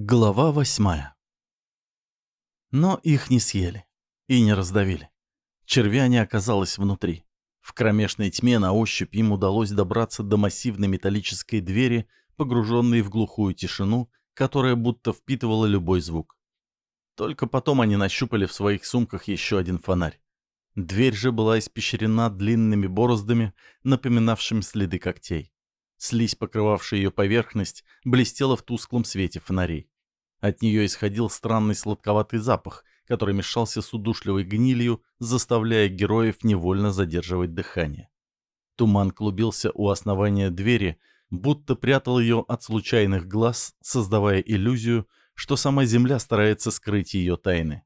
Глава восьмая. Но их не съели и не раздавили. Червя не оказалось внутри. В кромешной тьме на ощупь им удалось добраться до массивной металлической двери, погруженной в глухую тишину, которая будто впитывала любой звук. Только потом они нащупали в своих сумках еще один фонарь. Дверь же была испещрена длинными бороздами, напоминавшими следы когтей. Слизь, покрывавшая ее поверхность, блестела в тусклом свете фонарей. От нее исходил странный сладковатый запах, который мешался с удушливой гнилью, заставляя героев невольно задерживать дыхание. Туман клубился у основания двери, будто прятал ее от случайных глаз, создавая иллюзию, что сама земля старается скрыть ее тайны.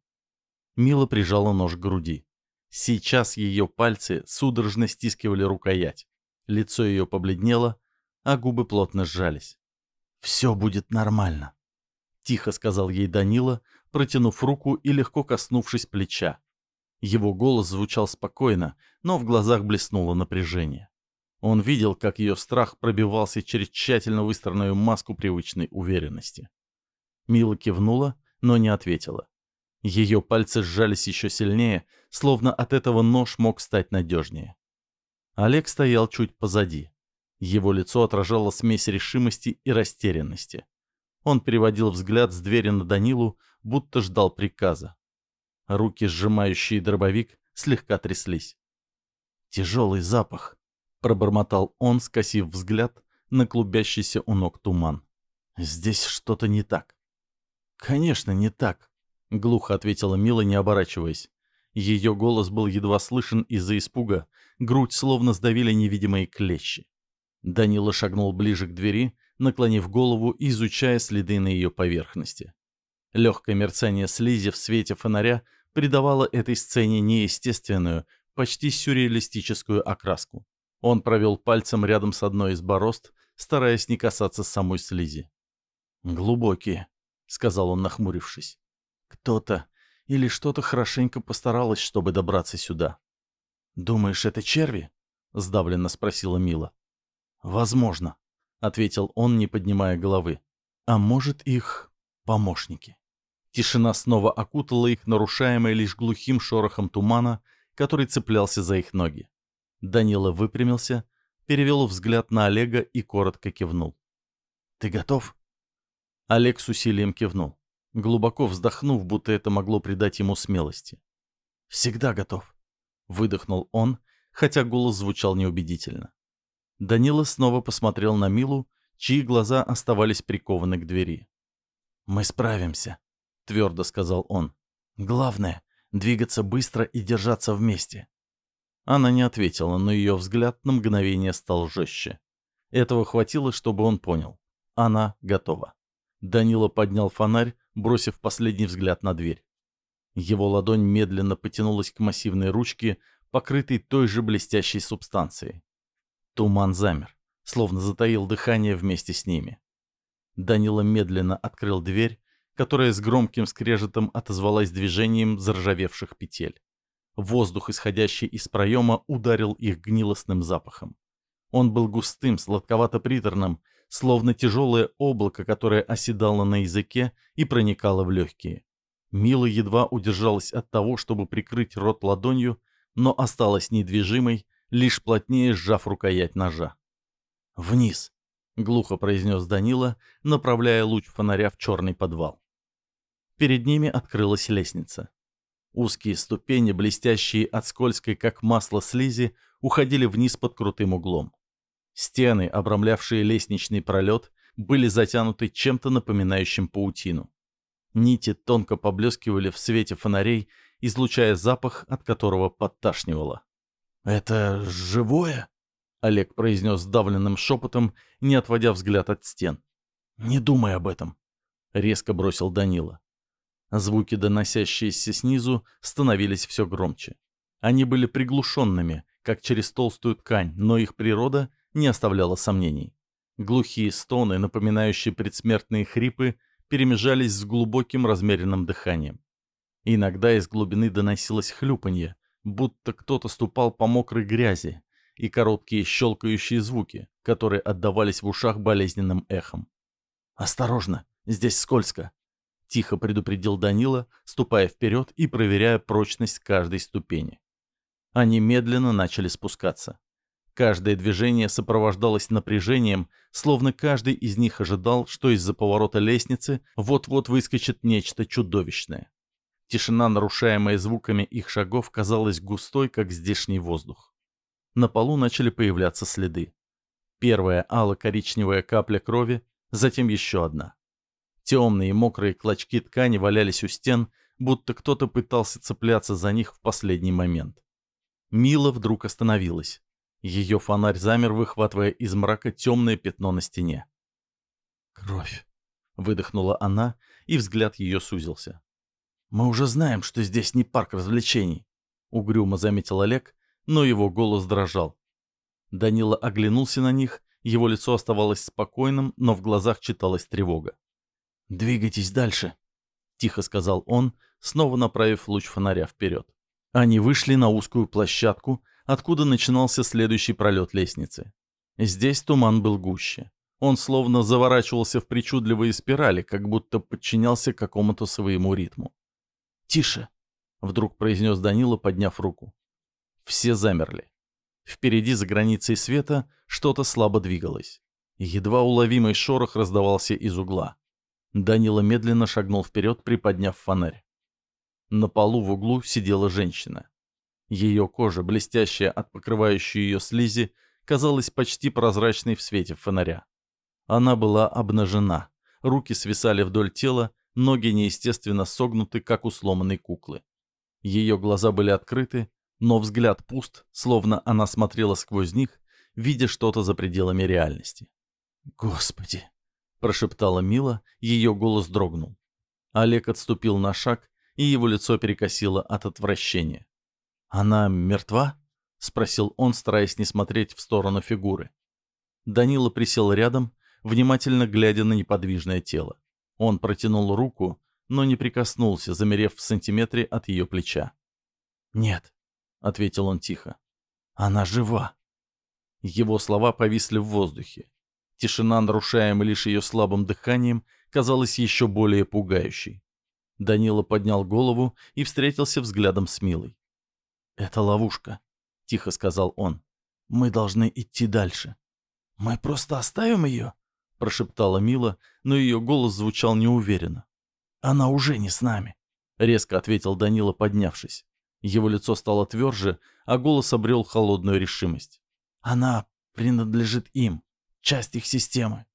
Мила прижала нож к груди. Сейчас ее пальцы судорожно стискивали рукоять. Лицо ее побледнело, а губы плотно сжались. «Все будет нормально», — тихо сказал ей Данила, протянув руку и легко коснувшись плеча. Его голос звучал спокойно, но в глазах блеснуло напряжение. Он видел, как ее страх пробивался через тщательно выстроенную маску привычной уверенности. Мила кивнула, но не ответила. Ее пальцы сжались еще сильнее, словно от этого нож мог стать надежнее. Олег стоял чуть позади. Его лицо отражало смесь решимости и растерянности. Он переводил взгляд с двери на Данилу, будто ждал приказа. Руки, сжимающие дробовик, слегка тряслись. «Тяжелый запах», — пробормотал он, скосив взгляд на клубящийся у ног туман. «Здесь что-то не так». «Конечно, не так», — глухо ответила Мила, не оборачиваясь. Ее голос был едва слышен из-за испуга, грудь словно сдавили невидимые клещи. Данила шагнул ближе к двери, наклонив голову, изучая следы на ее поверхности. Легкое мерцание слизи в свете фонаря придавало этой сцене неестественную, почти сюрреалистическую окраску. Он провел пальцем рядом с одной из борозд, стараясь не касаться самой слизи. «Глубокие», — сказал он, нахмурившись. «Кто-то или что-то хорошенько постаралось, чтобы добраться сюда». «Думаешь, это черви?» — сдавленно спросила Мила. «Возможно», — ответил он, не поднимая головы. «А может, их помощники?» Тишина снова окутала их, нарушаемая лишь глухим шорохом тумана, который цеплялся за их ноги. Данила выпрямился, перевел взгляд на Олега и коротко кивнул. «Ты готов?» Олег с усилием кивнул, глубоко вздохнув, будто это могло придать ему смелости. «Всегда готов», — выдохнул он, хотя голос звучал неубедительно. Данила снова посмотрел на Милу, чьи глаза оставались прикованы к двери. «Мы справимся», — твердо сказал он. «Главное — двигаться быстро и держаться вместе». Она не ответила, но ее взгляд на мгновение стал жестче. Этого хватило, чтобы он понял. Она готова. Данила поднял фонарь, бросив последний взгляд на дверь. Его ладонь медленно потянулась к массивной ручке, покрытой той же блестящей субстанцией. Туман замер, словно затаил дыхание вместе с ними. Данила медленно открыл дверь, которая с громким скрежетом отозвалась движением заржавевших петель. Воздух, исходящий из проема, ударил их гнилостным запахом. Он был густым, сладковато-приторным, словно тяжелое облако, которое оседало на языке и проникало в легкие. Мила едва удержалась от того, чтобы прикрыть рот ладонью, но осталась недвижимой, лишь плотнее сжав рукоять ножа. «Вниз!» — глухо произнес Данила, направляя луч фонаря в черный подвал. Перед ними открылась лестница. Узкие ступени, блестящие от скользкой, как масло слизи, уходили вниз под крутым углом. Стены, обрамлявшие лестничный пролет, были затянуты чем-то напоминающим паутину. Нити тонко поблескивали в свете фонарей, излучая запах, от которого подташнивало. «Это живое?» — Олег произнес сдавленным шепотом, не отводя взгляд от стен. «Не думай об этом», — резко бросил Данила. Звуки, доносящиеся снизу, становились все громче. Они были приглушенными, как через толстую ткань, но их природа не оставляла сомнений. Глухие стоны, напоминающие предсмертные хрипы, перемежались с глубоким размеренным дыханием. Иногда из глубины доносилось хлюпанье, будто кто-то ступал по мокрой грязи, и короткие щелкающие звуки, которые отдавались в ушах болезненным эхом. «Осторожно!» Здесь скользко», — тихо предупредил Данила, ступая вперед и проверяя прочность каждой ступени. Они медленно начали спускаться. Каждое движение сопровождалось напряжением, словно каждый из них ожидал, что из-за поворота лестницы вот-вот выскочит нечто чудовищное. Тишина, нарушаемая звуками их шагов, казалась густой, как здешний воздух. На полу начали появляться следы. Первая ало-коричневая капля крови, затем еще одна. Темные мокрые клочки ткани валялись у стен, будто кто-то пытался цепляться за них в последний момент. Мила вдруг остановилась. Ее фонарь замер, выхватывая из мрака темное пятно на стене. «Кровь!» — выдохнула она, и взгляд ее сузился. «Мы уже знаем, что здесь не парк развлечений», — угрюмо заметил Олег, но его голос дрожал. Данила оглянулся на них, его лицо оставалось спокойным, но в глазах читалась тревога. «Двигайтесь дальше», — тихо сказал он, снова направив луч фонаря вперед. Они вышли на узкую площадку, откуда начинался следующий пролет лестницы. Здесь туман был гуще. Он словно заворачивался в причудливые спирали, как будто подчинялся какому-то своему ритму. «Тише!» — вдруг произнес Данила, подняв руку. Все замерли. Впереди, за границей света, что-то слабо двигалось. Едва уловимый шорох раздавался из угла. Данила медленно шагнул вперед, приподняв фонарь. На полу в углу сидела женщина. Ее кожа, блестящая от покрывающей ее слизи, казалась почти прозрачной в свете фонаря. Она была обнажена, руки свисали вдоль тела, ноги неестественно согнуты, как у сломанной куклы. Ее глаза были открыты, но взгляд пуст, словно она смотрела сквозь них, видя что-то за пределами реальности. «Господи!» — прошептала Мила, ее голос дрогнул. Олег отступил на шаг, и его лицо перекосило от отвращения. «Она мертва?» — спросил он, стараясь не смотреть в сторону фигуры. Данила присел рядом, внимательно глядя на неподвижное тело. Он протянул руку, но не прикоснулся, замерев в сантиметре от ее плеча. «Нет», — ответил он тихо, — «она жива». Его слова повисли в воздухе. Тишина, нарушаемая лишь ее слабым дыханием, казалась еще более пугающей. Данила поднял голову и встретился взглядом с Милой. «Это ловушка», — тихо сказал он. «Мы должны идти дальше». «Мы просто оставим ее?» — прошептала Мила, но ее голос звучал неуверенно. «Она уже не с нами», — резко ответил Данила, поднявшись. Его лицо стало тверже, а голос обрел холодную решимость. «Она принадлежит им, часть их системы.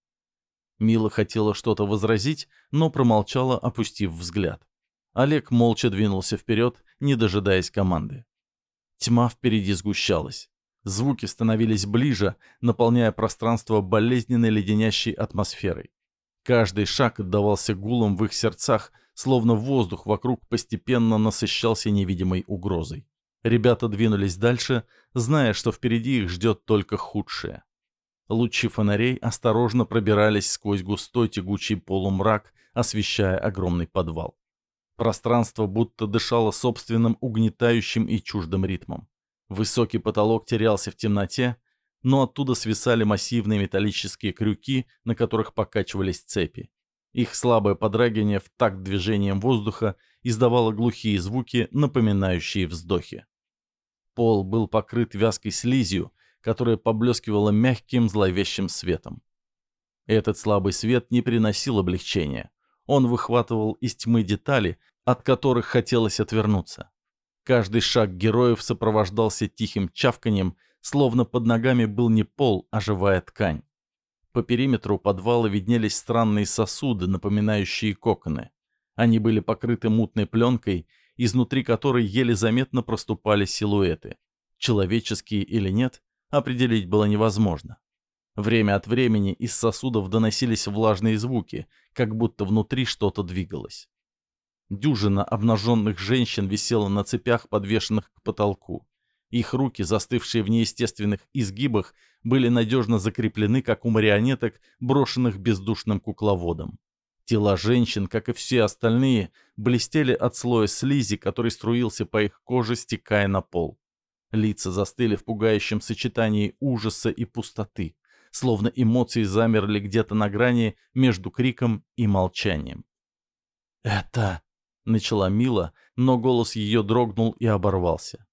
Мила хотела что-то возразить, но промолчала, опустив взгляд. Олег молча двинулся вперед, не дожидаясь команды. Тьма впереди сгущалась. Звуки становились ближе, наполняя пространство болезненной леденящей атмосферой. Каждый шаг отдавался гулом в их сердцах, словно воздух вокруг постепенно насыщался невидимой угрозой. Ребята двинулись дальше, зная, что впереди их ждет только худшее. Лучи фонарей осторожно пробирались сквозь густой тягучий полумрак, освещая огромный подвал. Пространство будто дышало собственным угнетающим и чуждым ритмом. Высокий потолок терялся в темноте, но оттуда свисали массивные металлические крюки, на которых покачивались цепи. Их слабое подрагивание в такт движением воздуха издавало глухие звуки, напоминающие вздохи. Пол был покрыт вязкой слизью, которая поблескивала мягким зловещим светом. Этот слабый свет не приносил облегчения. Он выхватывал из тьмы детали, от которых хотелось отвернуться. Каждый шаг героев сопровождался тихим чавканием, словно под ногами был не пол, а живая ткань. По периметру подвала виднелись странные сосуды, напоминающие коконы. Они были покрыты мутной пленкой, изнутри которой еле заметно проступали силуэты. Человеческие или нет, определить было невозможно. Время от времени из сосудов доносились влажные звуки, как будто внутри что-то двигалось. Дюжина обнаженных женщин висела на цепях, подвешенных к потолку. Их руки, застывшие в неестественных изгибах, были надежно закреплены, как у марионеток, брошенных бездушным кукловодом. Тела женщин, как и все остальные, блестели от слоя слизи, который струился по их коже, стекая на пол. Лица застыли в пугающем сочетании ужаса и пустоты. словно эмоции замерли где-то на грани между криком и молчанием. «Это...» — начала Мила, но голос ее дрогнул и оборвался.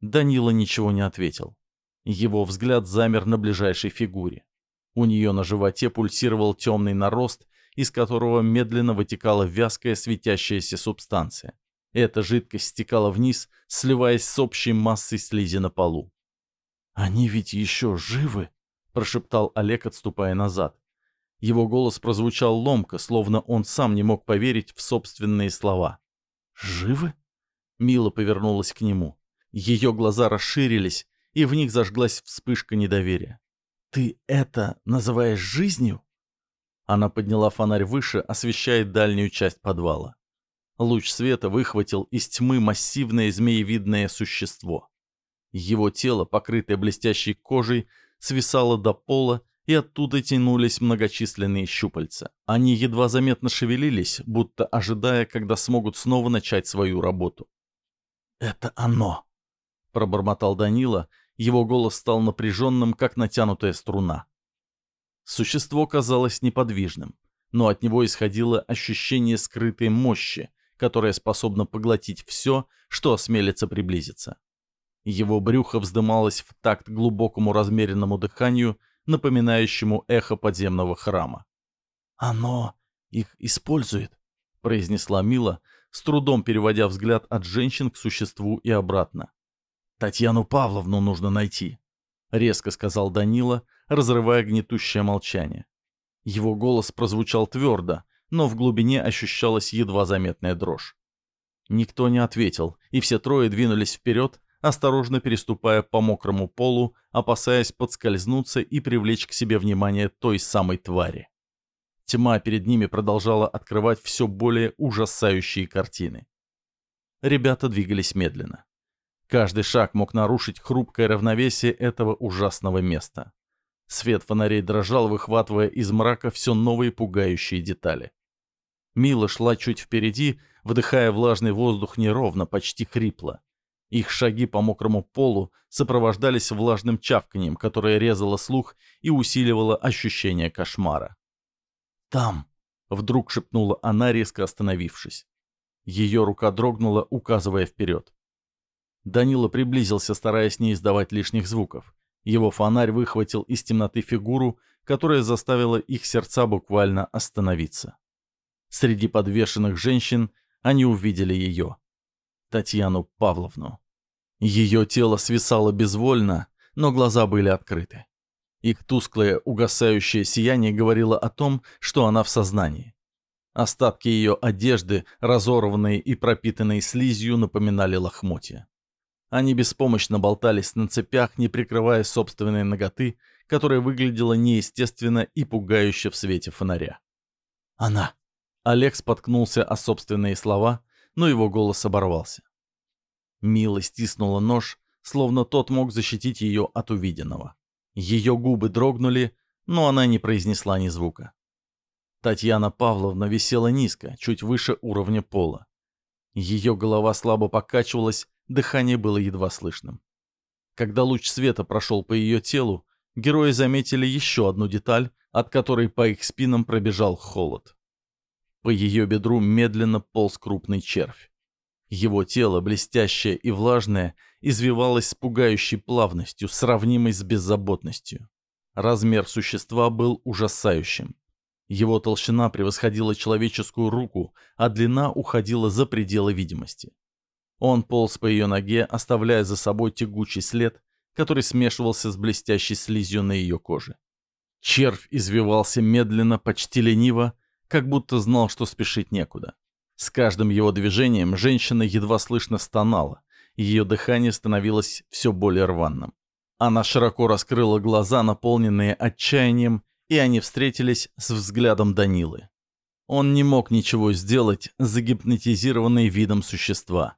Данила ничего не ответил. Его взгляд замер на ближайшей фигуре. У нее на животе пульсировал темный нарост, из которого медленно вытекала вязкая светящаяся субстанция. Эта жидкость стекала вниз, сливаясь с общей массой слизи на полу. «Они ведь еще живы?» — прошептал Олег, отступая назад. Его голос прозвучал ломко, словно он сам не мог поверить в собственные слова. «Живы?» Мила повернулась к нему. Ее глаза расширились, и в них зажглась вспышка недоверия. «Ты это называешь жизнью?» Она подняла фонарь выше, освещая дальнюю часть подвала. Луч света выхватил из тьмы массивное змеевидное существо. Его тело, покрытое блестящей кожей, свисало до пола, и оттуда тянулись многочисленные щупальца. Они едва заметно шевелились, будто ожидая, когда смогут снова начать свою работу. «Это оно!» — пробормотал Данила, его голос стал напряженным, как натянутая струна. Существо казалось неподвижным, но от него исходило ощущение скрытой мощи, которая способна поглотить все, что осмелится приблизиться. Его брюхо вздымалось в такт глубокому размеренному дыханию, напоминающему эхо подземного храма. «Оно их использует», — произнесла Мила, с трудом переводя взгляд от женщин к существу и обратно. «Татьяну Павловну нужно найти», — резко сказал Данила, разрывая гнетущее молчание. Его голос прозвучал твердо, но в глубине ощущалась едва заметная дрожь. Никто не ответил, и все трое двинулись вперед, осторожно переступая по мокрому полу, опасаясь подскользнуться и привлечь к себе внимание той самой твари. Тьма перед ними продолжала открывать все более ужасающие картины. Ребята двигались медленно. Каждый шаг мог нарушить хрупкое равновесие этого ужасного места. Свет фонарей дрожал, выхватывая из мрака все новые пугающие детали. Мила шла чуть впереди, вдыхая влажный воздух неровно, почти хрипло. Их шаги по мокрому полу сопровождались влажным чавканием, которое резало слух и усиливало ощущение кошмара. «Там!» — вдруг шепнула она, резко остановившись. Ее рука дрогнула, указывая вперед. Данила приблизился, стараясь не издавать лишних звуков. Его фонарь выхватил из темноты фигуру, которая заставила их сердца буквально остановиться. Среди подвешенных женщин они увидели ее. Татьяну Павловну. Ее тело свисало безвольно, но глаза были открыты. Их тусклое, угасающее сияние говорило о том, что она в сознании. Остатки ее одежды, разорванные и пропитанные слизью, напоминали лохмотья. Они беспомощно болтались на цепях, не прикрывая собственные ноготы, которая выглядела неестественно и пугающе в свете фонаря. «Она!» Олег споткнулся о собственные слова, но его голос оборвался. Мила стиснула нож, словно тот мог защитить ее от увиденного. Ее губы дрогнули, но она не произнесла ни звука. Татьяна Павловна висела низко, чуть выше уровня пола. Ее голова слабо покачивалась, дыхание было едва слышным. Когда луч света прошел по ее телу, герои заметили еще одну деталь, от которой по их спинам пробежал холод. По ее бедру медленно полз крупный червь. Его тело, блестящее и влажное, извивалось с пугающей плавностью, сравнимой с беззаботностью. Размер существа был ужасающим. Его толщина превосходила человеческую руку, а длина уходила за пределы видимости. Он полз по ее ноге, оставляя за собой тягучий след, который смешивался с блестящей слизью на ее коже. Червь извивался медленно, почти лениво, как будто знал, что спешить некуда. С каждым его движением женщина едва слышно стонала, и ее дыхание становилось все более рваным. Она широко раскрыла глаза, наполненные отчаянием, и они встретились с взглядом Данилы. Он не мог ничего сделать, загипнотизированный видом существа.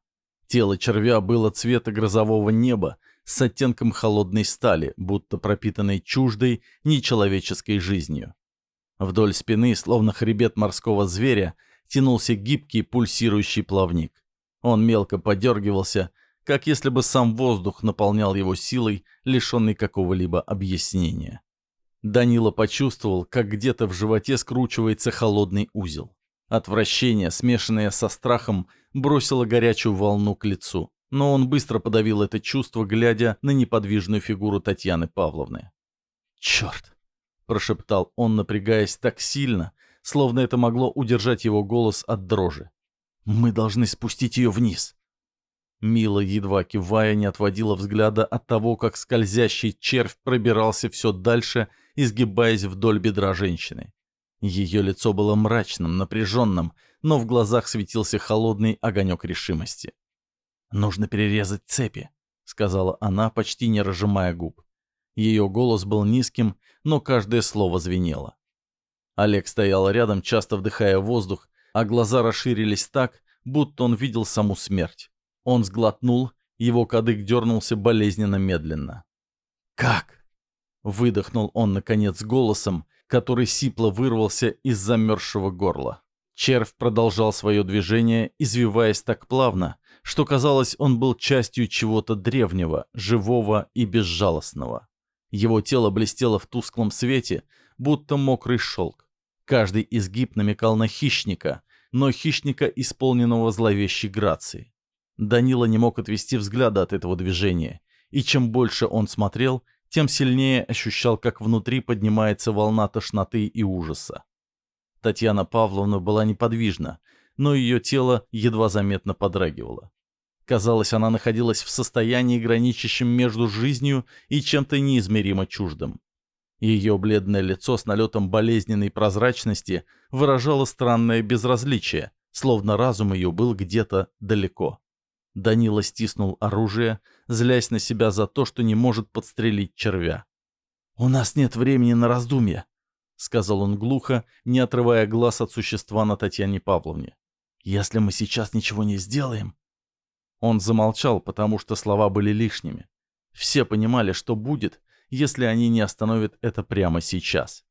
Тело червя было цвета грозового неба, с оттенком холодной стали, будто пропитанной чуждой, нечеловеческой жизнью. Вдоль спины, словно хребет морского зверя, тянулся гибкий пульсирующий плавник. Он мелко подергивался, как если бы сам воздух наполнял его силой, лишенный какого-либо объяснения. Данила почувствовал, как где-то в животе скручивается холодный узел. Отвращение, смешанное со страхом, бросило горячую волну к лицу, но он быстро подавил это чувство, глядя на неподвижную фигуру Татьяны Павловны. «Черт!» – прошептал он, напрягаясь так сильно, словно это могло удержать его голос от дрожи. «Мы должны спустить ее вниз!» Мила, едва кивая, не отводила взгляда от того, как скользящий червь пробирался все дальше, изгибаясь вдоль бедра женщины. Ее лицо было мрачным, напряженным, но в глазах светился холодный огонек решимости. «Нужно перерезать цепи», — сказала она, почти не разжимая губ. Ее голос был низким, но каждое слово звенело. Олег стоял рядом, часто вдыхая воздух, а глаза расширились так, будто он видел саму смерть. Он сглотнул, его кадык дернулся болезненно медленно. «Как?» — выдохнул он, наконец, голосом, который сипло вырвался из замерзшего горла. Червь продолжал свое движение, извиваясь так плавно, что казалось, он был частью чего-то древнего, живого и безжалостного. Его тело блестело в тусклом свете, будто мокрый шелк. Каждый изгиб намекал на хищника, но хищника, исполненного зловещей грацией. Данила не мог отвести взгляда от этого движения, и чем больше он смотрел, тем сильнее ощущал, как внутри поднимается волна тошноты и ужаса. Татьяна Павловна была неподвижна, но ее тело едва заметно подрагивало. Казалось, она находилась в состоянии, граничащем между жизнью и чем-то неизмеримо чуждым. Ее бледное лицо с налетом болезненной прозрачности выражало странное безразличие, словно разум ее был где-то далеко. Данила стиснул оружие, злясь на себя за то, что не может подстрелить червя. «У нас нет времени на раздумья», — сказал он глухо, не отрывая глаз от существа на Татьяне Павловне. «Если мы сейчас ничего не сделаем, он замолчал, потому что слова были лишними. Все понимали, что будет, если они не остановят это прямо сейчас.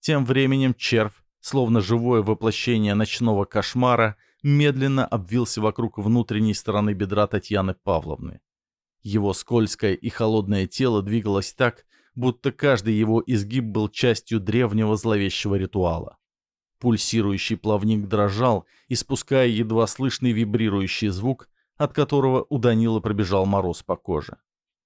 Тем временем червь, словно живое воплощение ночного кошмара, медленно обвился вокруг внутренней стороны бедра Татьяны Павловны. Его скользкое и холодное тело двигалось так, будто каждый его изгиб был частью древнего зловещего ритуала. Пульсирующий плавник дрожал, испуская едва слышный вибрирующий звук, от которого у Данила пробежал мороз по коже.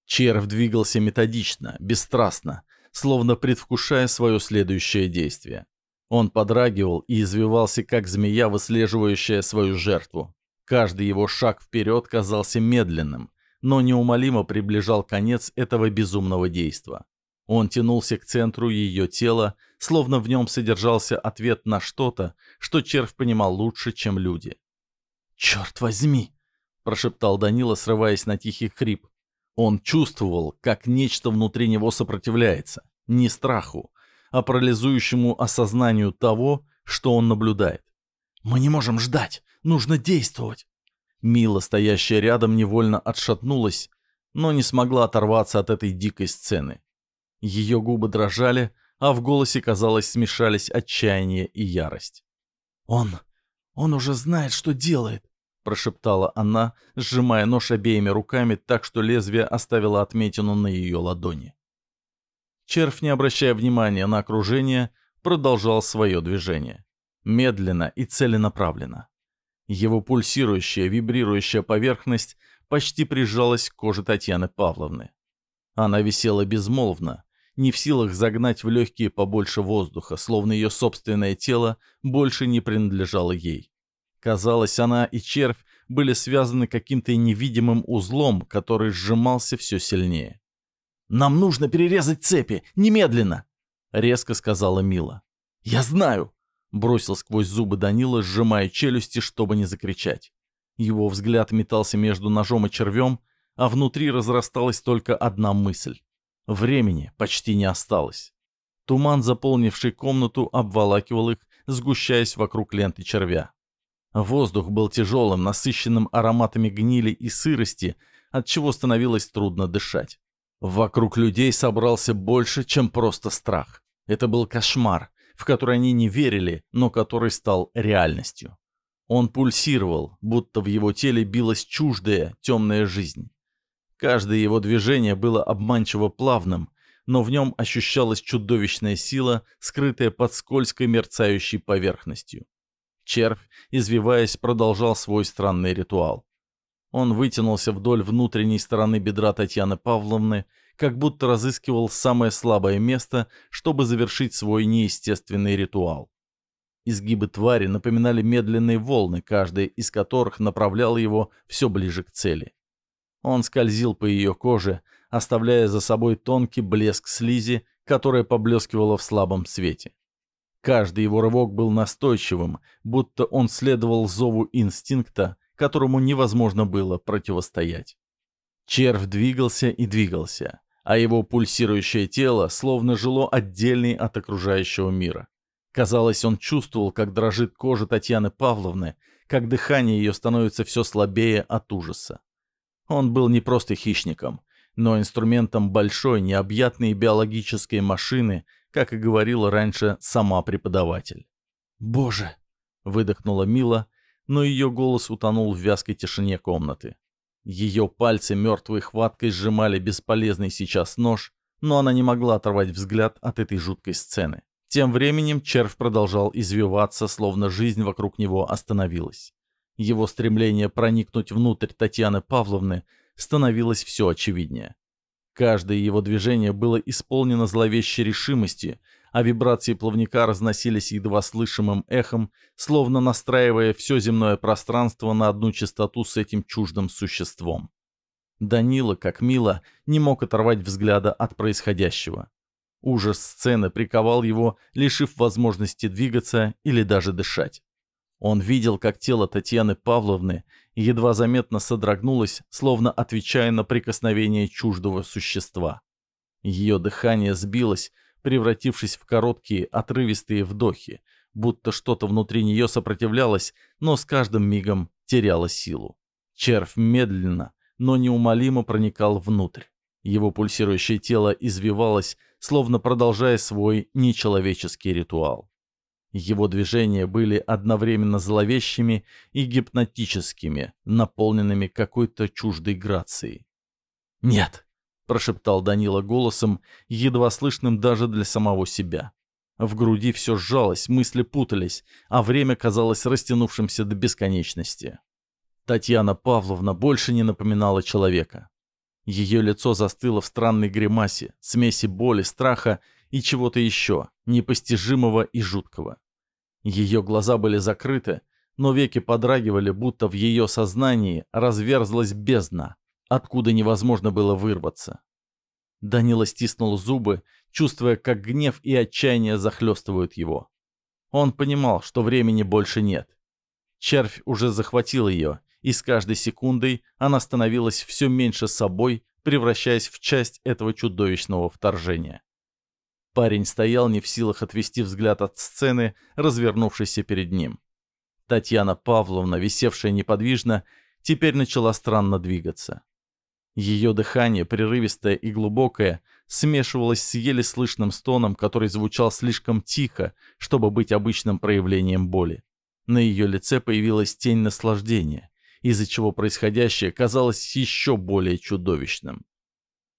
Червь двигался методично, бесстрастно, словно предвкушая свое следующее действие. Он подрагивал и извивался, как змея, выслеживающая свою жертву. Каждый его шаг вперед казался медленным, но неумолимо приближал конец этого безумного действа. Он тянулся к центру ее тела, словно в нем содержался ответ на что-то, что червь понимал лучше, чем люди. «Черт возьми!» Прошептал Данила, срываясь на тихий хрип. Он чувствовал, как нечто внутри него сопротивляется. Не страху, а парализующему осознанию того, что он наблюдает. «Мы не можем ждать! Нужно действовать!» Мила, стоящая рядом, невольно отшатнулась, но не смогла оторваться от этой дикой сцены. Ее губы дрожали, а в голосе, казалось, смешались отчаяние и ярость. «Он... он уже знает, что делает прошептала она, сжимая нож обеими руками так, что лезвие оставило отметину на ее ладони. Червь, не обращая внимания на окружение, продолжал свое движение. Медленно и целенаправленно. Его пульсирующая, вибрирующая поверхность почти прижалась к коже Татьяны Павловны. Она висела безмолвно, не в силах загнать в легкие побольше воздуха, словно ее собственное тело больше не принадлежало ей. Казалось, она и червь были связаны каким-то невидимым узлом, который сжимался все сильнее. «Нам нужно перерезать цепи! Немедленно!» — резко сказала Мила. «Я знаю!» — бросил сквозь зубы Данила, сжимая челюсти, чтобы не закричать. Его взгляд метался между ножом и червем, а внутри разрасталась только одна мысль. Времени почти не осталось. Туман, заполнивший комнату, обволакивал их, сгущаясь вокруг ленты червя. Воздух был тяжелым, насыщенным ароматами гнили и сырости, от чего становилось трудно дышать. Вокруг людей собрался больше, чем просто страх. Это был кошмар, в который они не верили, но который стал реальностью. Он пульсировал, будто в его теле билась чуждая, темная жизнь. Каждое его движение было обманчиво плавным, но в нем ощущалась чудовищная сила, скрытая под скользкой мерцающей поверхностью. Червь, извиваясь, продолжал свой странный ритуал. Он вытянулся вдоль внутренней стороны бедра Татьяны Павловны, как будто разыскивал самое слабое место, чтобы завершить свой неестественный ритуал. Изгибы твари напоминали медленные волны, каждая из которых направляла его все ближе к цели. Он скользил по ее коже, оставляя за собой тонкий блеск слизи, которая поблескивала в слабом свете. Каждый его рывок был настойчивым, будто он следовал зову инстинкта, которому невозможно было противостоять. Червь двигался и двигался, а его пульсирующее тело словно жило отдельный от окружающего мира. Казалось, он чувствовал, как дрожит кожа Татьяны Павловны, как дыхание ее становится все слабее от ужаса. Он был не просто хищником, но инструментом большой, необъятной биологической машины, как и говорила раньше сама преподаватель. «Боже!» — выдохнула Мила, но ее голос утонул в вязкой тишине комнаты. Ее пальцы мертвой хваткой сжимали бесполезный сейчас нож, но она не могла оторвать взгляд от этой жуткой сцены. Тем временем червь продолжал извиваться, словно жизнь вокруг него остановилась. Его стремление проникнуть внутрь Татьяны Павловны становилось все очевиднее. Каждое его движение было исполнено зловещей решимости, а вибрации плавника разносились едва слышимым эхом, словно настраивая все земное пространство на одну частоту с этим чуждым существом. Данила, как мило, не мог оторвать взгляда от происходящего. Ужас сцены приковал его, лишив возможности двигаться или даже дышать. Он видел, как тело Татьяны Павловны едва заметно содрогнулось, словно отвечая на прикосновение чуждого существа. Ее дыхание сбилось, превратившись в короткие, отрывистые вдохи, будто что-то внутри нее сопротивлялось, но с каждым мигом теряло силу. Червь медленно, но неумолимо проникал внутрь. Его пульсирующее тело извивалось, словно продолжая свой нечеловеческий ритуал. Его движения были одновременно зловещими и гипнотическими, наполненными какой-то чуждой грацией. «Нет!» — прошептал Данила голосом, едва слышным даже для самого себя. В груди все сжалось, мысли путались, а время казалось растянувшимся до бесконечности. Татьяна Павловна больше не напоминала человека. Ее лицо застыло в странной гримасе, смеси боли, страха и чего-то еще, непостижимого и жуткого. Ее глаза были закрыты, но веки подрагивали, будто в ее сознании разверзлась бездна, откуда невозможно было вырваться. Данила стиснул зубы, чувствуя, как гнев и отчаяние захлестывают его. Он понимал, что времени больше нет. Червь уже захватил ее, и с каждой секундой она становилась все меньше собой, превращаясь в часть этого чудовищного вторжения. Парень стоял не в силах отвести взгляд от сцены, развернувшейся перед ним. Татьяна Павловна, висевшая неподвижно, теперь начала странно двигаться. Ее дыхание, прерывистое и глубокое, смешивалось с еле слышным стоном, который звучал слишком тихо, чтобы быть обычным проявлением боли. На ее лице появилась тень наслаждения, из-за чего происходящее казалось еще более чудовищным.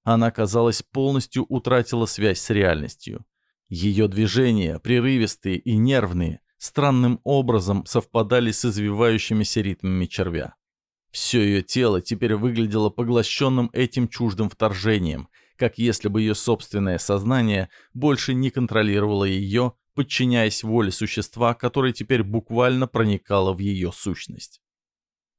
Она, казалось, полностью утратила связь с реальностью. Ее движения, прерывистые и нервные, странным образом совпадали с извивающимися ритмами червя. Все ее тело теперь выглядело поглощенным этим чуждым вторжением, как если бы ее собственное сознание больше не контролировало ее, подчиняясь воле существа, которое теперь буквально проникало в ее сущность.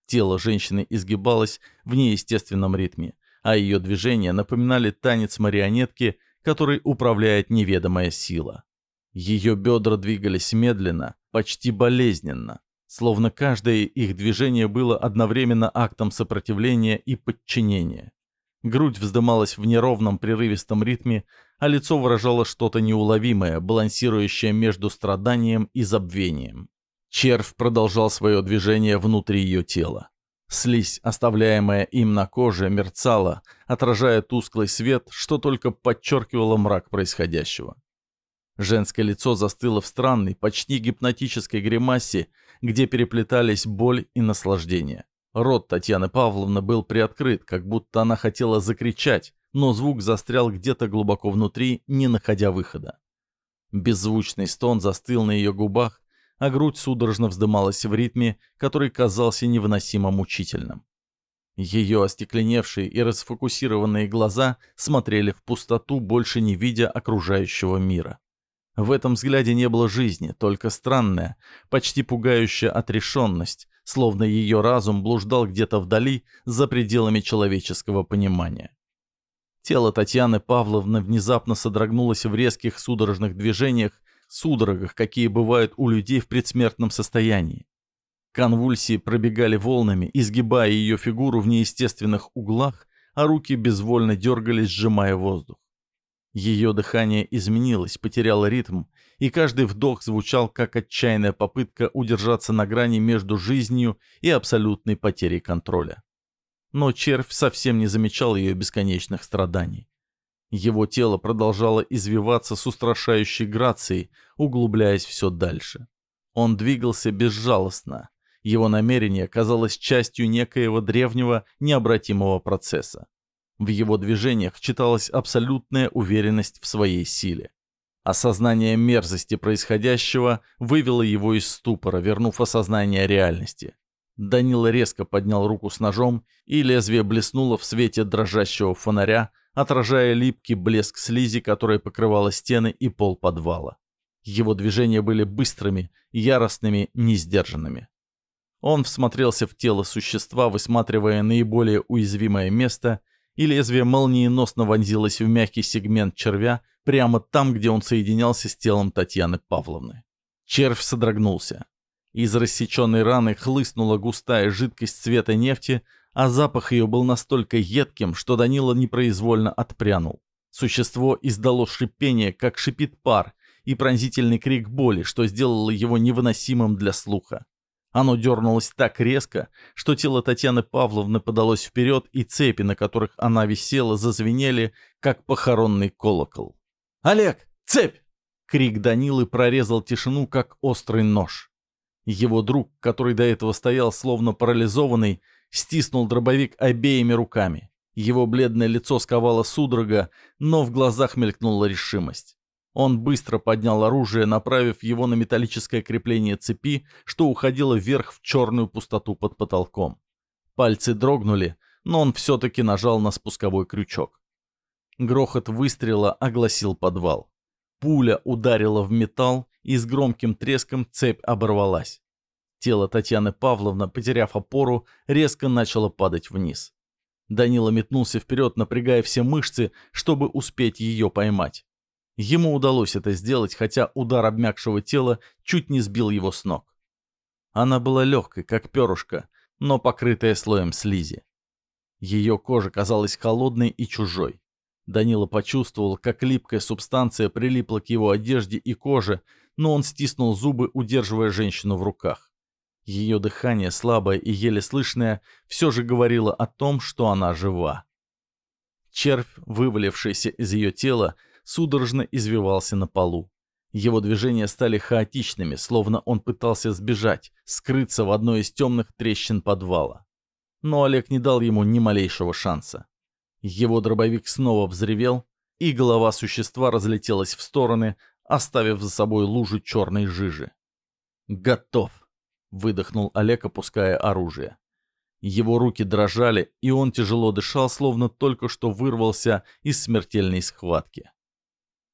Тело женщины изгибалось в неестественном ритме, а ее движения напоминали танец марионетки, которой управляет неведомая сила. Ее бедра двигались медленно, почти болезненно, словно каждое их движение было одновременно актом сопротивления и подчинения. Грудь вздымалась в неровном прерывистом ритме, а лицо выражало что-то неуловимое, балансирующее между страданием и забвением. Червь продолжал свое движение внутри ее тела. Слизь, оставляемая им на коже, мерцала, отражая тусклый свет, что только подчеркивало мрак происходящего. Женское лицо застыло в странной, почти гипнотической гримасе, где переплетались боль и наслаждение. Рот Татьяны Павловны был приоткрыт, как будто она хотела закричать, но звук застрял где-то глубоко внутри, не находя выхода. Беззвучный стон застыл на ее губах, а грудь судорожно вздымалась в ритме, который казался невыносимо мучительным. Ее остекленевшие и расфокусированные глаза смотрели в пустоту, больше не видя окружающего мира. В этом взгляде не было жизни, только странная, почти пугающая отрешенность, словно ее разум блуждал где-то вдали, за пределами человеческого понимания. Тело Татьяны Павловны внезапно содрогнулось в резких судорожных движениях, судорогах, какие бывают у людей в предсмертном состоянии. Конвульсии пробегали волнами, изгибая ее фигуру в неестественных углах, а руки безвольно дергались, сжимая воздух. Ее дыхание изменилось, потеряло ритм, и каждый вдох звучал как отчаянная попытка удержаться на грани между жизнью и абсолютной потерей контроля. Но червь совсем не замечал ее бесконечных страданий. Его тело продолжало извиваться с устрашающей грацией, углубляясь все дальше. Он двигался безжалостно, его намерение казалось частью некоего древнего необратимого процесса. В его движениях читалась абсолютная уверенность в своей силе. Осознание мерзости происходящего вывело его из ступора, вернув осознание реальности. Данила резко поднял руку с ножом, и лезвие блеснуло в свете дрожащего фонаря, отражая липкий блеск слизи, которая покрывала стены и пол подвала. Его движения были быстрыми, яростными, несдержанными. Он всмотрелся в тело существа, высматривая наиболее уязвимое место, и лезвие молниеносно вонзилось в мягкий сегмент червя прямо там, где он соединялся с телом Татьяны Павловны. Червь содрогнулся. Из рассеченной раны хлыстнула густая жидкость цвета нефти, а запах ее был настолько едким, что Данила непроизвольно отпрянул. Существо издало шипение, как шипит пар, и пронзительный крик боли, что сделало его невыносимым для слуха. Оно дернулось так резко, что тело Татьяны Павловны подалось вперед, и цепи, на которых она висела, зазвенели, как похоронный колокол. «Олег, цепь!» Крик Данилы прорезал тишину, как острый нож. Его друг, который до этого стоял словно парализованный, стиснул дробовик обеими руками. Его бледное лицо сковало судорога, но в глазах мелькнула решимость. Он быстро поднял оружие, направив его на металлическое крепление цепи, что уходило вверх в черную пустоту под потолком. Пальцы дрогнули, но он все-таки нажал на спусковой крючок. Грохот выстрела огласил подвал. Пуля ударила в металл, и с громким треском цепь оборвалась. Тело Татьяны Павловны, потеряв опору, резко начало падать вниз. Данила метнулся вперед, напрягая все мышцы, чтобы успеть ее поймать. Ему удалось это сделать, хотя удар обмякшего тела чуть не сбил его с ног. Она была легкой, как перышко, но покрытая слоем слизи. Ее кожа казалась холодной и чужой. Данила почувствовал, как липкая субстанция прилипла к его одежде и коже, но он стиснул зубы, удерживая женщину в руках. Ее дыхание, слабое и еле слышное, все же говорило о том, что она жива. Червь, вывалившийся из ее тела, судорожно извивался на полу. Его движения стали хаотичными, словно он пытался сбежать, скрыться в одной из темных трещин подвала. Но Олег не дал ему ни малейшего шанса. Его дробовик снова взревел, и голова существа разлетелась в стороны, оставив за собой лужу черной жижи. «Готов!» — выдохнул Олег, опуская оружие. Его руки дрожали, и он тяжело дышал, словно только что вырвался из смертельной схватки.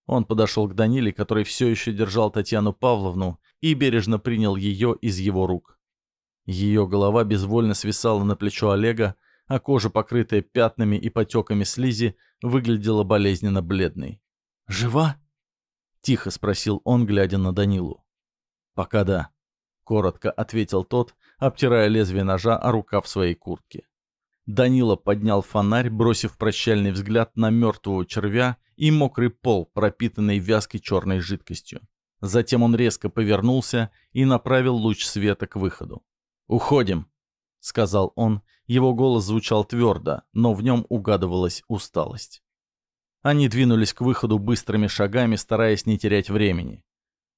Он подошел к Даниле, который все еще держал Татьяну Павловну, и бережно принял ее из его рук. Ее голова безвольно свисала на плечо Олега, а кожа, покрытая пятнами и потеками слизи, выглядела болезненно бледной. «Жива?» — тихо спросил он, глядя на Данилу. «Пока да», — коротко ответил тот, обтирая лезвие ножа о рукав своей куртки. Данила поднял фонарь, бросив прощальный взгляд на мертвого червя и мокрый пол, пропитанный вязкой черной жидкостью. Затем он резко повернулся и направил луч света к выходу. «Уходим», — сказал он. Его голос звучал твердо, но в нем угадывалась усталость. Они двинулись к выходу быстрыми шагами, стараясь не терять времени.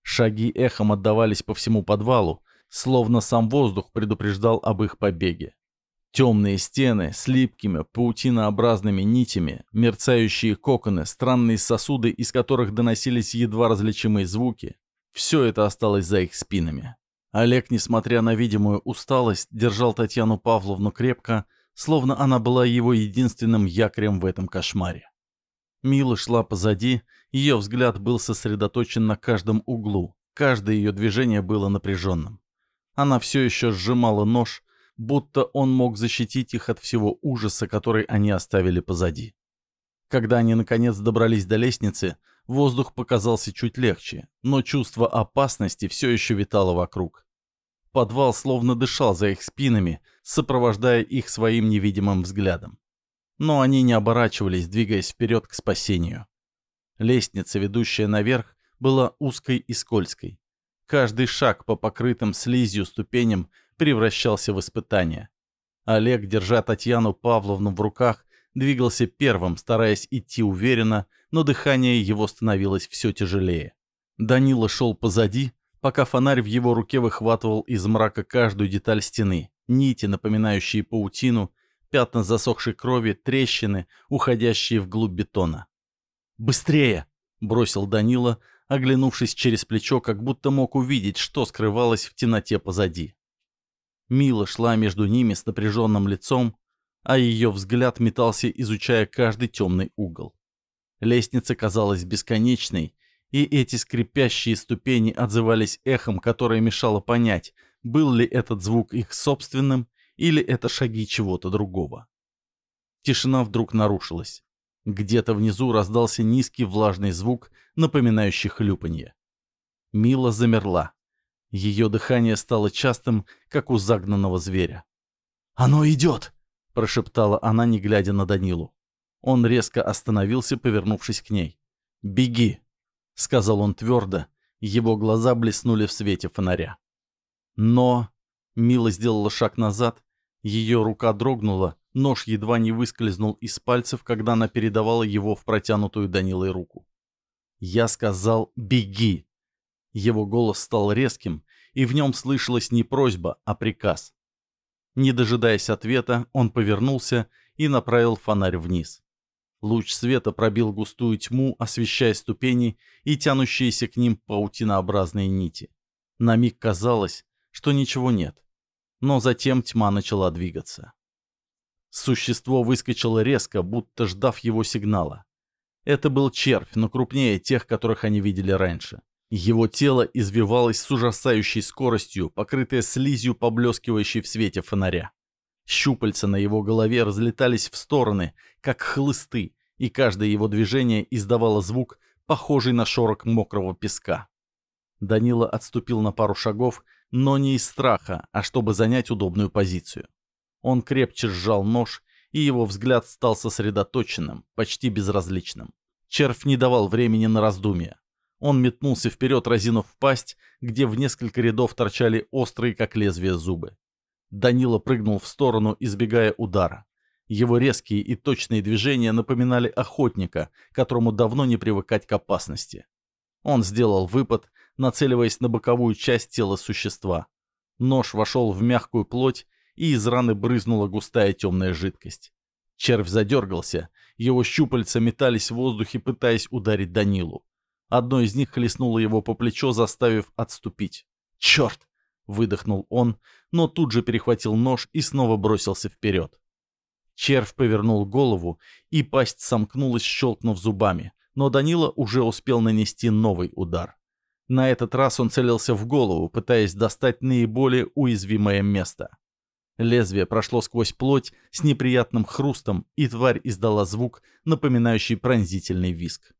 Шаги эхом отдавались по всему подвалу, словно сам воздух предупреждал об их побеге. Темные стены с липкими, паутинообразными нитями, мерцающие коконы, странные сосуды, из которых доносились едва различимые звуки. Все это осталось за их спинами. Олег, несмотря на видимую усталость, держал Татьяну Павловну крепко, словно она была его единственным якорем в этом кошмаре. Мила шла позади, ее взгляд был сосредоточен на каждом углу, каждое ее движение было напряженным. Она все еще сжимала нож, будто он мог защитить их от всего ужаса, который они оставили позади. Когда они наконец добрались до лестницы, воздух показался чуть легче, но чувство опасности все еще витало вокруг. Подвал словно дышал за их спинами, сопровождая их своим невидимым взглядом. Но они не оборачивались, двигаясь вперед к спасению. Лестница, ведущая наверх, была узкой и скользкой. Каждый шаг по покрытым слизью ступеням превращался в испытание. Олег, держа Татьяну Павловну в руках, двигался первым, стараясь идти уверенно, но дыхание его становилось все тяжелее. Данила шел позади, пока фонарь в его руке выхватывал из мрака каждую деталь стены, нити, напоминающие паутину, пятна засохшей крови, трещины, уходящие вглубь бетона. «Быстрее!» — бросил Данила, оглянувшись через плечо, как будто мог увидеть, что скрывалось в темноте позади. Мила шла между ними с напряженным лицом, а ее взгляд метался, изучая каждый темный угол. Лестница казалась бесконечной, и эти скрипящие ступени отзывались эхом, которое мешало понять, был ли этот звук их собственным или это шаги чего-то другого. Тишина вдруг нарушилась. Где-то внизу раздался низкий влажный звук, напоминающий хлюпанье. Мила замерла. Ее дыхание стало частым, как у загнанного зверя. «Оно идет!» — прошептала она, не глядя на Данилу. Он резко остановился, повернувшись к ней. «Беги!» — сказал он твердо. Его глаза блеснули в свете фонаря. Но... Мила сделала шаг назад. Ее рука дрогнула, нож едва не выскользнул из пальцев, когда она передавала его в протянутую Данилой руку. «Я сказал, беги!» Его голос стал резким, и в нем слышалась не просьба, а приказ. Не дожидаясь ответа, он повернулся и направил фонарь вниз. Луч света пробил густую тьму, освещая ступени и тянущиеся к ним паутинообразные нити. На миг казалось, что ничего нет. Но затем тьма начала двигаться. Существо выскочило резко, будто ждав его сигнала. Это был червь, но крупнее тех, которых они видели раньше. Его тело извивалось с ужасающей скоростью, покрытое слизью, поблескивающей в свете фонаря. Щупальца на его голове разлетались в стороны, как хлысты, и каждое его движение издавало звук, похожий на шорох мокрого песка. Данила отступил на пару шагов, но не из страха, а чтобы занять удобную позицию. Он крепче сжал нож, и его взгляд стал сосредоточенным, почти безразличным. Червь не давал времени на раздумья. Он метнулся вперед, разинув пасть, где в несколько рядов торчали острые, как лезвие, зубы. Данила прыгнул в сторону, избегая удара. Его резкие и точные движения напоминали охотника, которому давно не привыкать к опасности. Он сделал выпад, нацеливаясь на боковую часть тела существа. Нож вошел в мягкую плоть, и из раны брызнула густая темная жидкость. Червь задергался, его щупальца метались в воздухе, пытаясь ударить Данилу. Одно из них хлестнуло его по плечу, заставив отступить. «Черт!» — выдохнул он, но тут же перехватил нож и снова бросился вперед. Червь повернул голову, и пасть сомкнулась, щелкнув зубами, но Данила уже успел нанести новый удар. На этот раз он целился в голову, пытаясь достать наиболее уязвимое место. Лезвие прошло сквозь плоть с неприятным хрустом, и тварь издала звук, напоминающий пронзительный виск.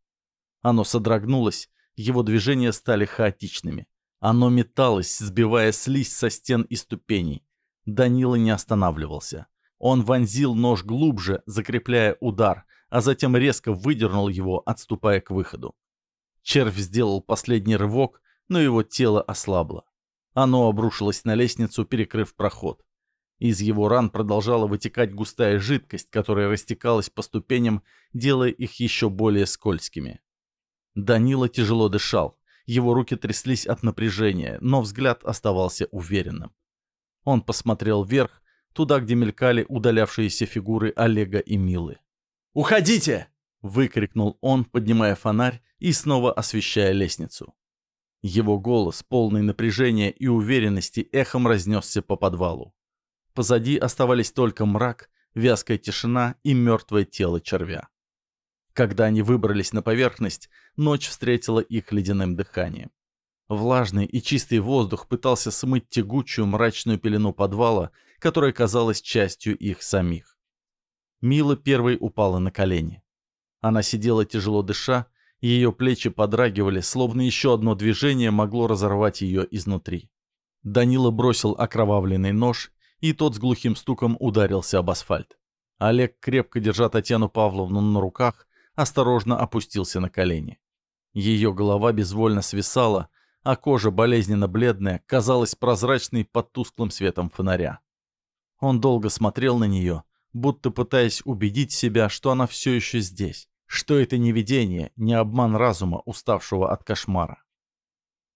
Оно содрогнулось, его движения стали хаотичными. Оно металось, сбивая слизь со стен и ступеней. Данила не останавливался. Он вонзил нож глубже, закрепляя удар, а затем резко выдернул его, отступая к выходу. Червь сделал последний рывок, но его тело ослабло. Оно обрушилось на лестницу, перекрыв проход. Из его ран продолжала вытекать густая жидкость, которая растекалась по ступеням, делая их еще более скользкими. Данила тяжело дышал. Его руки тряслись от напряжения, но взгляд оставался уверенным. Он посмотрел вверх, туда, где мелькали удалявшиеся фигуры Олега и Милы. «Уходите!» — выкрикнул он, поднимая фонарь и снова освещая лестницу. Его голос, полный напряжения и уверенности, эхом разнесся по подвалу. Позади оставались только мрак, вязкая тишина и мертвое тело червя. Когда они выбрались на поверхность, ночь встретила их ледяным дыханием. Влажный и чистый воздух пытался смыть тягучую мрачную пелену подвала, которая казалась частью их самих. Мила первой упала на колени. Она сидела тяжело дыша, ее плечи подрагивали, словно еще одно движение могло разорвать ее изнутри. Данила бросил окровавленный нож, и тот с глухим стуком ударился об асфальт. Олег, крепко держа Татьяну Павловну на руках, осторожно опустился на колени. Ее голова безвольно свисала, а кожа, болезненно бледная, казалась прозрачной под тусклым светом фонаря. Он долго смотрел на нее, будто пытаясь убедить себя, что она все еще здесь, что это не видение, не обман разума, уставшего от кошмара.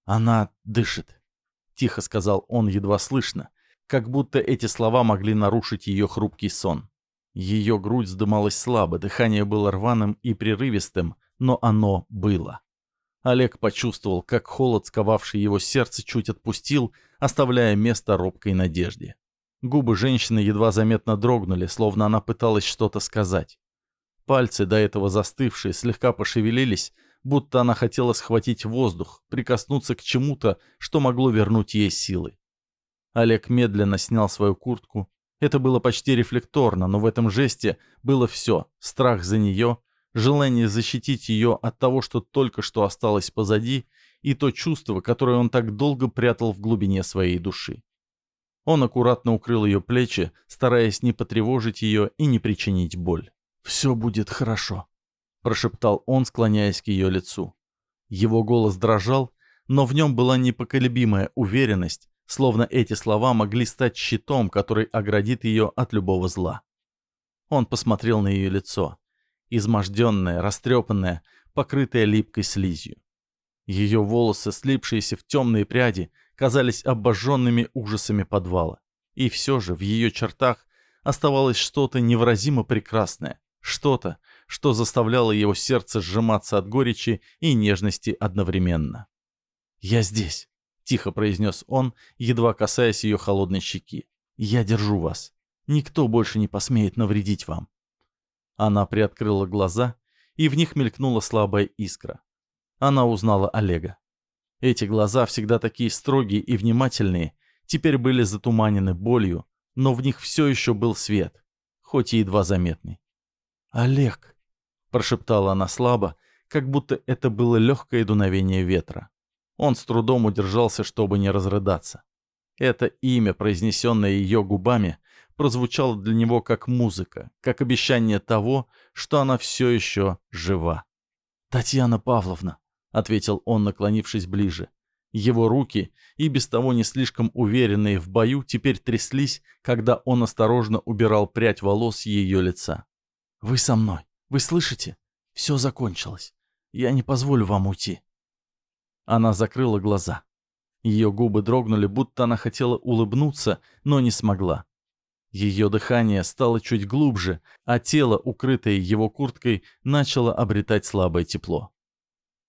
«Она дышит», — тихо сказал он едва слышно, как будто эти слова могли нарушить ее хрупкий сон. Ее грудь вздымалась слабо, дыхание было рваным и прерывистым, но оно было. Олег почувствовал, как холод, сковавший его сердце, чуть отпустил, оставляя место робкой надежде. Губы женщины едва заметно дрогнули, словно она пыталась что-то сказать. Пальцы, до этого застывшие, слегка пошевелились, будто она хотела схватить воздух, прикоснуться к чему-то, что могло вернуть ей силы. Олег медленно снял свою куртку. Это было почти рефлекторно, но в этом жесте было все — страх за нее, желание защитить ее от того, что только что осталось позади, и то чувство, которое он так долго прятал в глубине своей души. Он аккуратно укрыл ее плечи, стараясь не потревожить ее и не причинить боль. «Все будет хорошо», — прошептал он, склоняясь к ее лицу. Его голос дрожал, но в нем была непоколебимая уверенность, словно эти слова могли стать щитом, который оградит ее от любого зла. Он посмотрел на ее лицо, изможденное, растрепанное, покрытое липкой слизью. Ее волосы, слипшиеся в темные пряди, казались обожженными ужасами подвала. И все же в ее чертах оставалось что-то невыразимо прекрасное, что-то, что заставляло его сердце сжиматься от горечи и нежности одновременно. «Я здесь», — тихо произнес он, едва касаясь ее холодной щеки. «Я держу вас. Никто больше не посмеет навредить вам». Она приоткрыла глаза, и в них мелькнула слабая искра. Она узнала Олега. Эти глаза, всегда такие строгие и внимательные, теперь были затуманены болью, но в них все еще был свет, хоть и едва заметный. «Олег!» — прошептала она слабо, как будто это было легкое дуновение ветра. Он с трудом удержался, чтобы не разрыдаться. Это имя, произнесенное ее губами, прозвучало для него как музыка, как обещание того, что она все еще жива. «Татьяна Павловна!» — ответил он, наклонившись ближе. Его руки, и без того не слишком уверенные в бою, теперь тряслись, когда он осторожно убирал прядь волос ее лица. «Вы со мной. Вы слышите? Все закончилось. Я не позволю вам уйти». Она закрыла глаза. Ее губы дрогнули, будто она хотела улыбнуться, но не смогла. Ее дыхание стало чуть глубже, а тело, укрытое его курткой, начало обретать слабое тепло.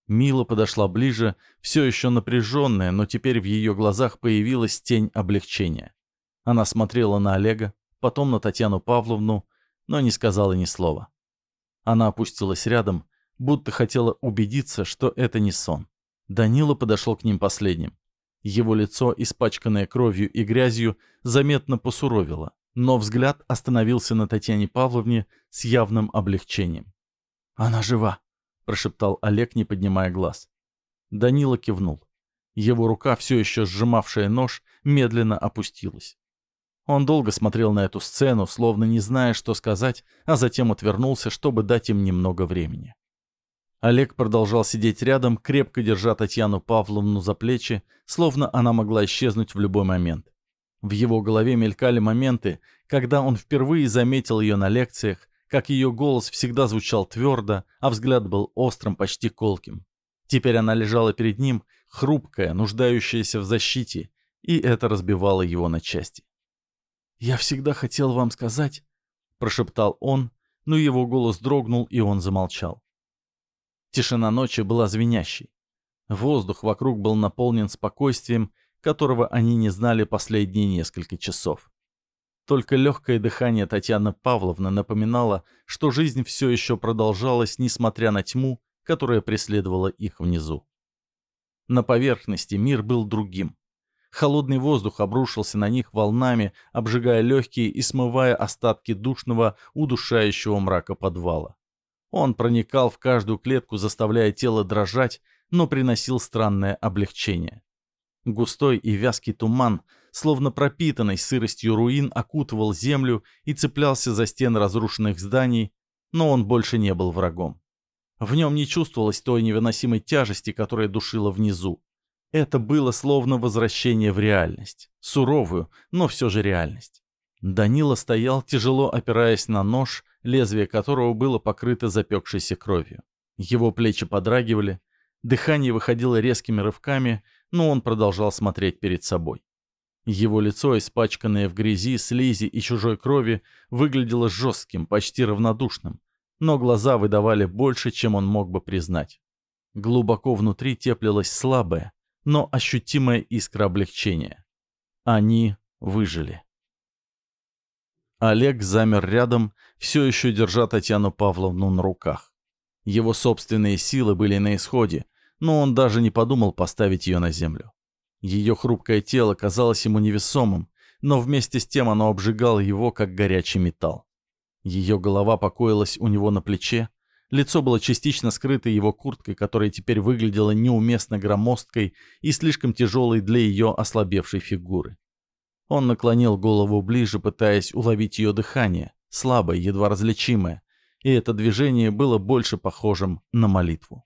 Мила подошла ближе, все еще напряженная, но теперь в ее глазах появилась тень облегчения. Она смотрела на Олега, потом на Татьяну Павловну, но не сказала ни слова. Она опустилась рядом, будто хотела убедиться, что это не сон. Данила подошел к ним последним. Его лицо, испачканное кровью и грязью, заметно посуровило, но взгляд остановился на Татьяне Павловне с явным облегчением. «Она жива», — прошептал Олег, не поднимая глаз. Данила кивнул. Его рука, все еще сжимавшая нож, медленно опустилась. Он долго смотрел на эту сцену, словно не зная, что сказать, а затем отвернулся, чтобы дать им немного времени. Олег продолжал сидеть рядом, крепко держа Татьяну Павловну за плечи, словно она могла исчезнуть в любой момент. В его голове мелькали моменты, когда он впервые заметил ее на лекциях, как ее голос всегда звучал твердо, а взгляд был острым, почти колким. Теперь она лежала перед ним, хрупкая, нуждающаяся в защите, и это разбивало его на части. «Я всегда хотел вам сказать», — прошептал он, но его голос дрогнул, и он замолчал. Тишина ночи была звенящей. Воздух вокруг был наполнен спокойствием, которого они не знали последние несколько часов. Только легкое дыхание Татьяны Павловны напоминало, что жизнь все еще продолжалась, несмотря на тьму, которая преследовала их внизу. На поверхности мир был другим. Холодный воздух обрушился на них волнами, обжигая легкие и смывая остатки душного, удушающего мрака подвала. Он проникал в каждую клетку, заставляя тело дрожать, но приносил странное облегчение. Густой и вязкий туман, словно пропитанный сыростью руин, окутывал землю и цеплялся за стены разрушенных зданий, но он больше не был врагом. В нем не чувствовалось той невыносимой тяжести, которая душила внизу. Это было словно возвращение в реальность. Суровую, но все же реальность. Данила стоял, тяжело опираясь на нож, лезвие которого было покрыто запекшейся кровью. Его плечи подрагивали, дыхание выходило резкими рывками, но он продолжал смотреть перед собой. Его лицо, испачканное в грязи, слизи и чужой крови, выглядело жестким, почти равнодушным, но глаза выдавали больше, чем он мог бы признать. Глубоко внутри теплилась слабая, но ощутимая искра облегчения. Они выжили. Олег замер рядом, все еще держа Татьяну Павловну на руках. Его собственные силы были на исходе, но он даже не подумал поставить ее на землю. Ее хрупкое тело казалось ему невесомым, но вместе с тем оно обжигало его, как горячий металл. Ее голова покоилась у него на плече, лицо было частично скрыто его курткой, которая теперь выглядела неуместно громоздкой и слишком тяжелой для ее ослабевшей фигуры. Он наклонил голову ближе, пытаясь уловить ее дыхание, слабое, едва различимое, и это движение было больше похожим на молитву.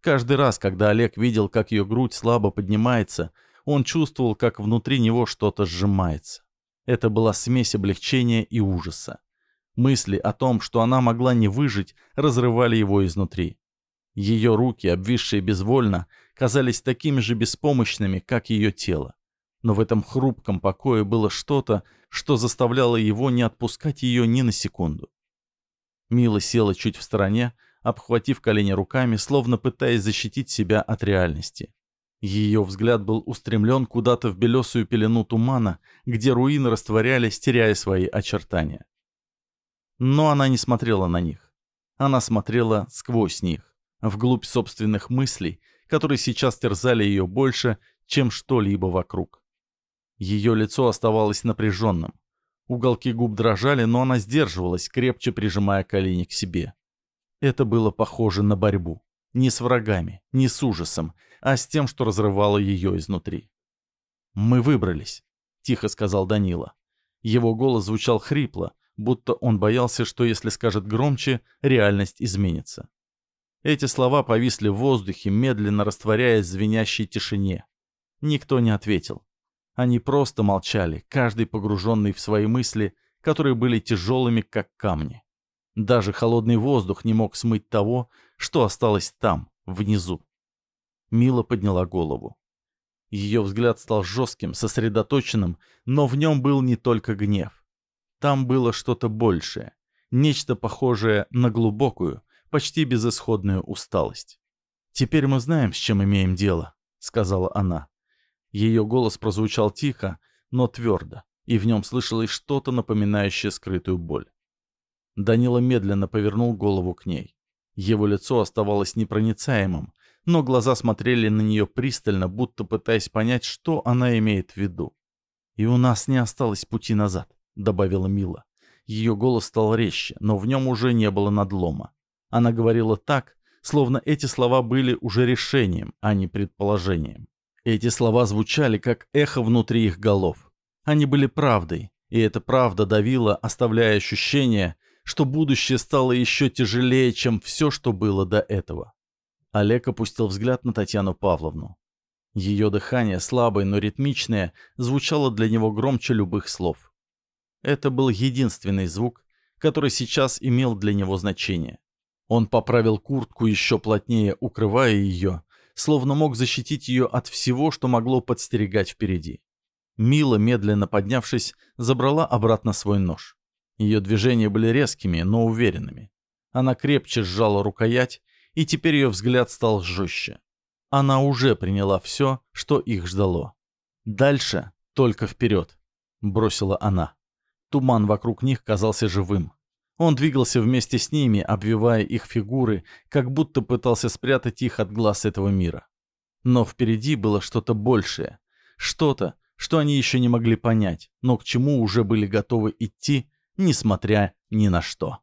Каждый раз, когда Олег видел, как ее грудь слабо поднимается, он чувствовал, как внутри него что-то сжимается. Это была смесь облегчения и ужаса. Мысли о том, что она могла не выжить, разрывали его изнутри. Ее руки, обвисшие безвольно, казались такими же беспомощными, как ее тело. Но в этом хрупком покое было что-то, что заставляло его не отпускать ее ни на секунду. Мила села чуть в стороне, обхватив колени руками, словно пытаясь защитить себя от реальности. Ее взгляд был устремлен куда-то в белесую пелену тумана, где руины растворялись, теряя свои очертания. Но она не смотрела на них. Она смотрела сквозь них, вглубь собственных мыслей, которые сейчас терзали ее больше, чем что-либо вокруг. Ее лицо оставалось напряженным. Уголки губ дрожали, но она сдерживалась, крепче прижимая колени к себе. Это было похоже на борьбу. Не с врагами, не с ужасом, а с тем, что разрывало ее изнутри. «Мы выбрались», — тихо сказал Данила. Его голос звучал хрипло, будто он боялся, что если скажет громче, реальность изменится. Эти слова повисли в воздухе, медленно растворяясь в звенящей тишине. Никто не ответил. Они просто молчали, каждый погруженный в свои мысли, которые были тяжелыми, как камни. Даже холодный воздух не мог смыть того, что осталось там, внизу. Мила подняла голову. Ее взгляд стал жестким, сосредоточенным, но в нем был не только гнев. Там было что-то большее, нечто похожее на глубокую, почти безысходную усталость. «Теперь мы знаем, с чем имеем дело», — сказала она. Ее голос прозвучал тихо, но твердо, и в нем слышалось что-то напоминающее скрытую боль. Данила медленно повернул голову к ней. Его лицо оставалось непроницаемым, но глаза смотрели на нее пристально, будто пытаясь понять, что она имеет в виду. «И у нас не осталось пути назад. — добавила Мила. Ее голос стал резче, но в нем уже не было надлома. Она говорила так, словно эти слова были уже решением, а не предположением. Эти слова звучали, как эхо внутри их голов. Они были правдой, и эта правда давила, оставляя ощущение, что будущее стало еще тяжелее, чем все, что было до этого. Олег опустил взгляд на Татьяну Павловну. Ее дыхание, слабое, но ритмичное, звучало для него громче любых слов. Это был единственный звук, который сейчас имел для него значение. Он поправил куртку еще плотнее, укрывая ее, словно мог защитить ее от всего, что могло подстерегать впереди. Мила, медленно поднявшись, забрала обратно свой нож. Ее движения были резкими, но уверенными. Она крепче сжала рукоять, и теперь ее взгляд стал жестче. Она уже приняла все, что их ждало. Дальше только вперед, бросила она. Туман вокруг них казался живым. Он двигался вместе с ними, обвивая их фигуры, как будто пытался спрятать их от глаз этого мира. Но впереди было что-то большее, что-то, что они еще не могли понять, но к чему уже были готовы идти, несмотря ни на что.